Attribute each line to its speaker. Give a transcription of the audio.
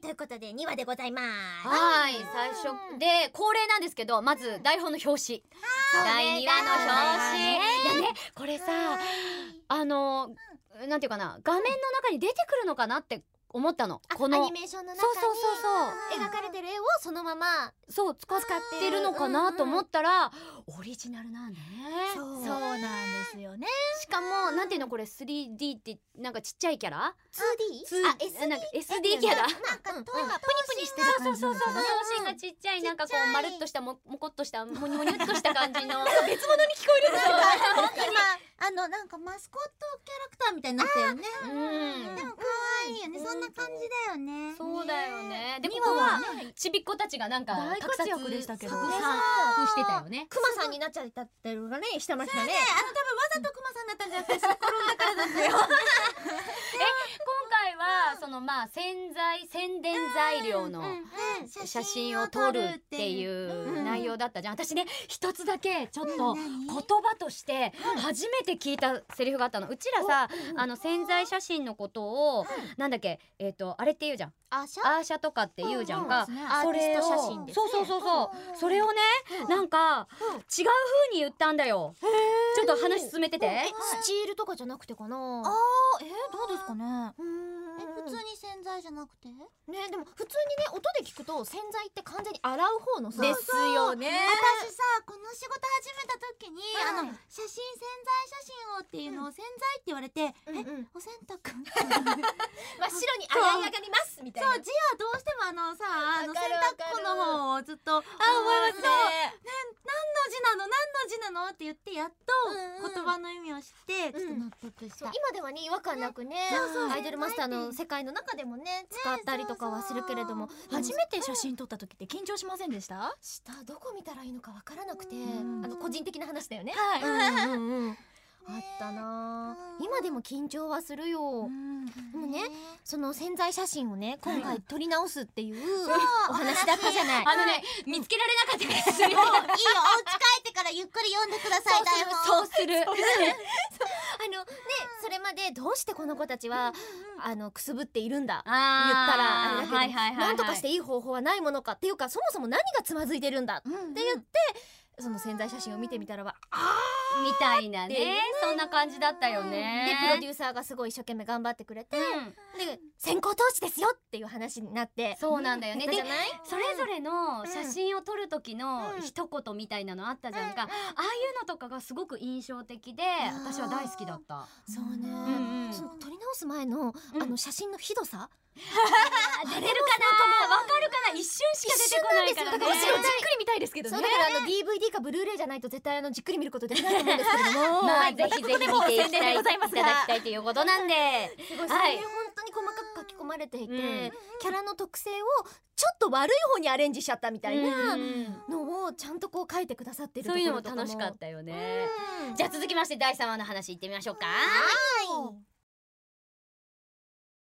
Speaker 1: ということで2話でございます。
Speaker 2: はい最初で恒例なんですけどまず台本の表紙。第2話の表紙。いやねこれさあのなんていうかな画面の中に出てくるのかなって思ったの。
Speaker 1: あ
Speaker 2: この
Speaker 1: アニメーションの中に
Speaker 2: そうそうそうそう。
Speaker 1: 描かれてる絵をそのまま
Speaker 2: そう使ってるのかなと思ったらオリジナルなんだね。
Speaker 1: そう。
Speaker 3: なんですよね。
Speaker 2: しかもなんていうのこれ 3D ってなんかちっちゃいキャラ
Speaker 1: ？2D?
Speaker 2: あ
Speaker 1: あ SD
Speaker 2: なんか SD キャラ？
Speaker 1: なんかとプニプニしてる
Speaker 2: そうそうそうそう頭身がちっちゃいなんかこうまるっとしたももこっとしたもにもにゅっとした感じの。別物に聞こえる
Speaker 3: 今あのなんかマスコットキャラクターみたいになったよね。
Speaker 2: うん。
Speaker 3: でも可愛いよね。そんな感じだよね。
Speaker 2: そうだよねでこ
Speaker 3: 二
Speaker 2: こはちびっ子たちがなんか
Speaker 3: 大活躍でしたけど。
Speaker 2: 作産してたよね。
Speaker 1: クマさんになっちゃったってるがねしてましたね。
Speaker 3: あの多分わざとクマさんだったんじゃなくて転んだからだったよ。
Speaker 2: 今 回はそのまあ洗剤宣伝材料の写真を撮るっていう内容だったじゃん。私ね一つだけちょっと言葉として初めて聞いたセリフがあったの。うちらさあの潜在写真のことをなんだっけえっとあれって言うじゃん。
Speaker 1: あしゃ
Speaker 2: アーシャとかって言うじゃん。か
Speaker 3: うんうん。
Speaker 1: アーティスト写真ですね。
Speaker 2: そうそうそうそうそれをねなんか違う風に言ったんだよ。ちょっと話進めてて。
Speaker 1: えスチールとかじゃなくてかな。
Speaker 3: あーえー、どうですかね。
Speaker 1: うーん
Speaker 3: え普通に洗剤じゃなくて？
Speaker 1: ねでも普通にね音で聞くと洗剤って完全に洗う方のさ。
Speaker 2: ですよね。
Speaker 3: 私さこの仕事始めた時に、
Speaker 1: はい
Speaker 3: あの写真洗剤写真をっていうのを洗剤って言われて、え
Speaker 1: うんうん。
Speaker 3: お洗濯？
Speaker 1: 真っ白に洗い上がりますみたいな。
Speaker 3: そう字はどうしてもあのさあの洗濯粉の方をずっとあ
Speaker 1: 思いますね
Speaker 3: 何の字ななの？って言ってやっと言葉の意味を知ってちょっと納得した、
Speaker 1: そう今ではね違和感なくねアイドルマスターの世界の中でもね使ったりとかはするけれども
Speaker 3: 初めて写真撮った時って緊張しませんでした？
Speaker 1: 下どこ見たらいいのかわからなくて
Speaker 3: うん
Speaker 1: あの個人的な話だよね。
Speaker 3: はい。
Speaker 1: うんうんうんあったな。
Speaker 3: うん。
Speaker 1: 今でも緊張はするよ。
Speaker 3: で
Speaker 1: でもねその潜在写真をね今回撮り直すっていうお話だったじゃない。
Speaker 2: あのね見つけられなかったです。よ
Speaker 3: いいよ。お家帰ってからゆっくり読んでください台本。
Speaker 2: そうする。
Speaker 1: あのねそれまでどうしてこの子たちはあのくすぶっているんだ？言ったらあれだけど、
Speaker 2: はいはいはいはい。
Speaker 1: なんとかしていい方法はないものかっていうかそもそも何がつまずいてるんだって
Speaker 3: うん
Speaker 1: 言って、その潜在写真を見てみたらば
Speaker 2: みたいなね。そんな感じだったよ
Speaker 1: で
Speaker 2: ね
Speaker 1: プロデューサーがすごい一生懸命頑張ってくれて、
Speaker 2: うん。
Speaker 1: で先行投資ですよっていう話になって。
Speaker 2: そうなんだよね。でそれぞれの写真を撮る時の一言みたいなのあったじゃんか、ああいうのとかがすごく印象的で
Speaker 1: ー。
Speaker 2: 私は大好きだった。
Speaker 1: そうね、
Speaker 2: んうん。
Speaker 1: その撮り直す前の、
Speaker 2: うん。
Speaker 1: あの写真のひどさ？
Speaker 2: 出てるかな？わかるかな？一瞬しか出てこないからね。
Speaker 1: だから
Speaker 3: じっくり見たいですけどね。
Speaker 1: だからあの DVD かブルーレイじゃないと絶対あのじっくり見ることできないと思うんですけれども。
Speaker 2: まあぜひぜひ見ていきたい。
Speaker 3: い
Speaker 2: ただきたいということなんで、
Speaker 1: すごい、
Speaker 2: はい。
Speaker 1: 本当に細かく書き込まれていて、
Speaker 2: うん。
Speaker 1: キャラの特性をちょっと悪い方にアレンジしちゃったみたいな
Speaker 2: うん。
Speaker 1: のをちゃんとこう書いてくださってるとこ
Speaker 2: そういうの
Speaker 1: も
Speaker 2: 楽しかったよね、
Speaker 1: うん。
Speaker 2: じゃあ続きまして第3話の話いってみましょうか。
Speaker 1: はい